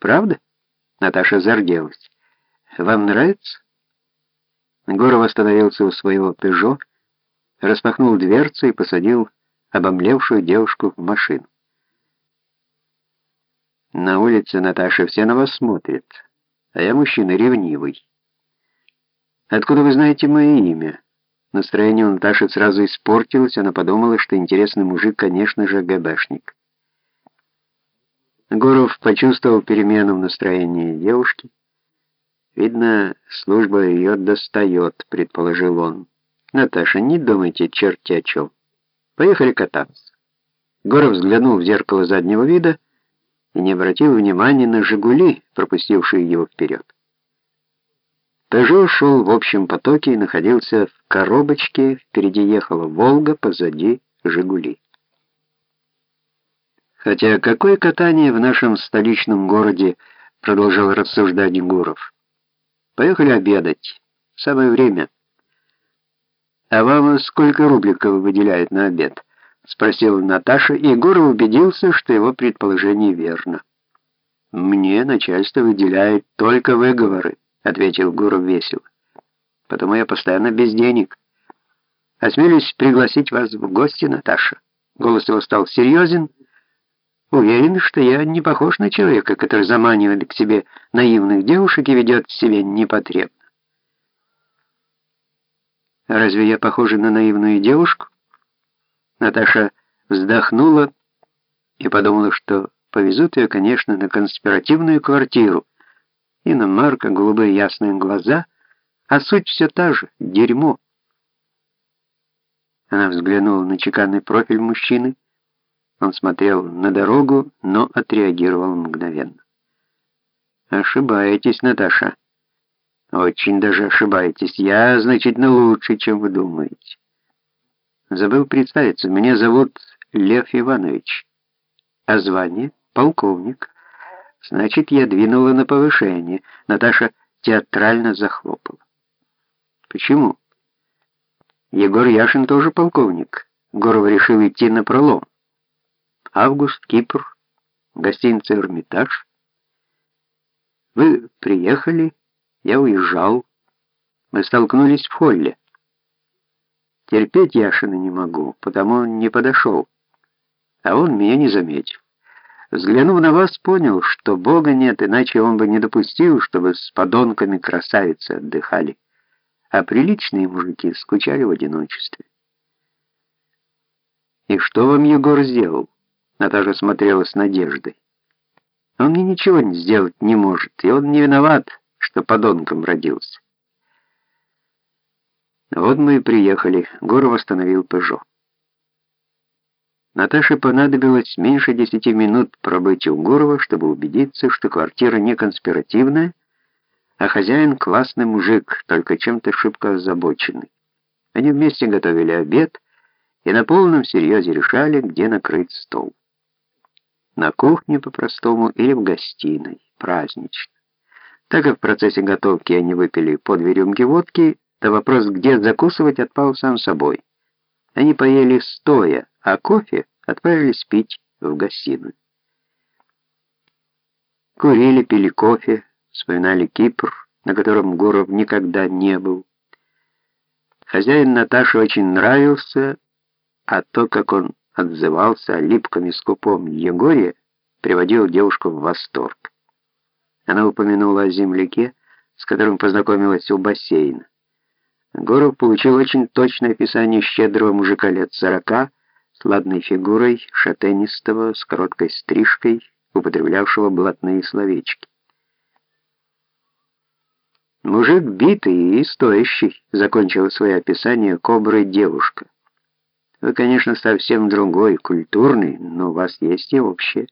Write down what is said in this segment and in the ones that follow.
Правда? Наташа зарделась. Вам нравится? Горов остановился у своего «Пежо», распахнул дверцу и посадил обомлевшую девушку в машину. На улице Наташа все на вас смотрят, а я мужчина ревнивый. Откуда вы знаете мое имя? Настроение у Наташи сразу испортилось, она подумала, что интересный мужик, конечно же, ГБшник. Гуров почувствовал перемену в настроении девушки. «Видно, служба ее достает», — предположил он. «Наташа, не думайте черти о чем. Поехали кататься». Гуров взглянул в зеркало заднего вида и не обратил внимания на «Жигули», пропустившие его вперед. «Пежо» шел в общем потоке и находился в коробочке, впереди ехала «Волга», позади «Жигули». Хотя какое катание в нашем столичном городе, продолжал рассуждать Гуров. Поехали обедать. Самое время. А вам сколько рубликов выделяют на обед? спросил Наташа, и Гуров убедился, что его предположение верно. Мне начальство выделяет только выговоры, ответил Гуров весело. Потому я постоянно без денег. Осмелюсь пригласить вас в гости, Наташа. Голос его стал серьезен, Уверен, что я не похож на человека, который заманивает к себе наивных девушек и ведет себя непотребно. Разве я похожа на наивную девушку? Наташа вздохнула и подумала, что повезут ее, конечно, на конспиративную квартиру. И на Марка голубые ясные глаза, а суть все та же — дерьмо. Она взглянула на чеканный профиль мужчины, он смотрел на дорогу, но отреагировал мгновенно. «Ошибаетесь, Наташа. Очень даже ошибаетесь. Я значительно лучше, чем вы думаете. Забыл представиться. Меня зовут Лев Иванович. А звание — полковник. Значит, я двинула на повышение». Наташа театрально захлопала. «Почему?» Егор Яшин тоже полковник. Горов решил идти на пролом. Август, Кипр, гостиница «Эрмитаж». Вы приехали, я уезжал. Мы столкнулись в холле. Терпеть Яшина не могу, потому он не подошел. А он меня не заметил. Взглянув на вас, понял, что Бога нет, иначе он бы не допустил, чтобы с подонками красавицы отдыхали, а приличные мужики скучали в одиночестве. И что вам Егор сделал? Наташа смотрела с надеждой. Он мне ничего не сделать не может, и он не виноват, что подонком родился. Вот мы и приехали. Горов остановил Пежо. Наташе понадобилось меньше десяти минут пробыть у Гурова, чтобы убедиться, что квартира не конспиративная, а хозяин классный мужик, только чем-то шибко озабоченный. Они вместе готовили обед и на полном серьезе решали, где накрыть стол на кухне по-простому или в гостиной, празднично. Так как в процессе готовки они выпили по две рюмки водки, то вопрос, где закусывать, отпал сам собой. Они поели стоя, а кофе отправились пить в гостиную. Курили, пили кофе, вспоминали Кипр, на котором Гуров никогда не был. Хозяин Наташи очень нравился, а то, как он отзывался о липком и скупом Егоре, приводил девушку в восторг. Она упомянула о земляке, с которым познакомилась у бассейна. Горов получил очень точное описание щедрого мужика лет сорока, с ладной фигурой, шатенистого, с короткой стрижкой, употреблявшего блатные словечки. «Мужик битый и стоящий», — закончила свое описание коброй девушка. Вы, конечно, совсем другой, культурный, но у вас есть и общее.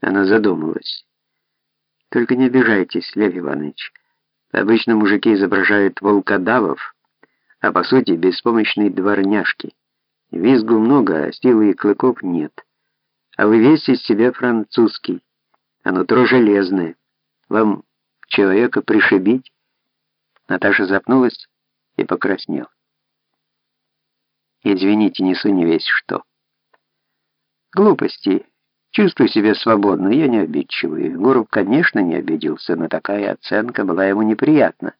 Она задумалась. Только не обижайтесь, Лев Иванович. Обычно мужики изображают волкодавов, а по сути беспомощные дворняжки. Визгу много, а силы и клыков нет. А вы весь из себя французский, а нутро железное. Вам человека пришибить? Наташа запнулась и покраснела. Извините, несу не весь что. Глупости. Чувствую себя свободно, я не обидчивый. Гуров, конечно, не обиделся, но такая оценка была ему неприятна.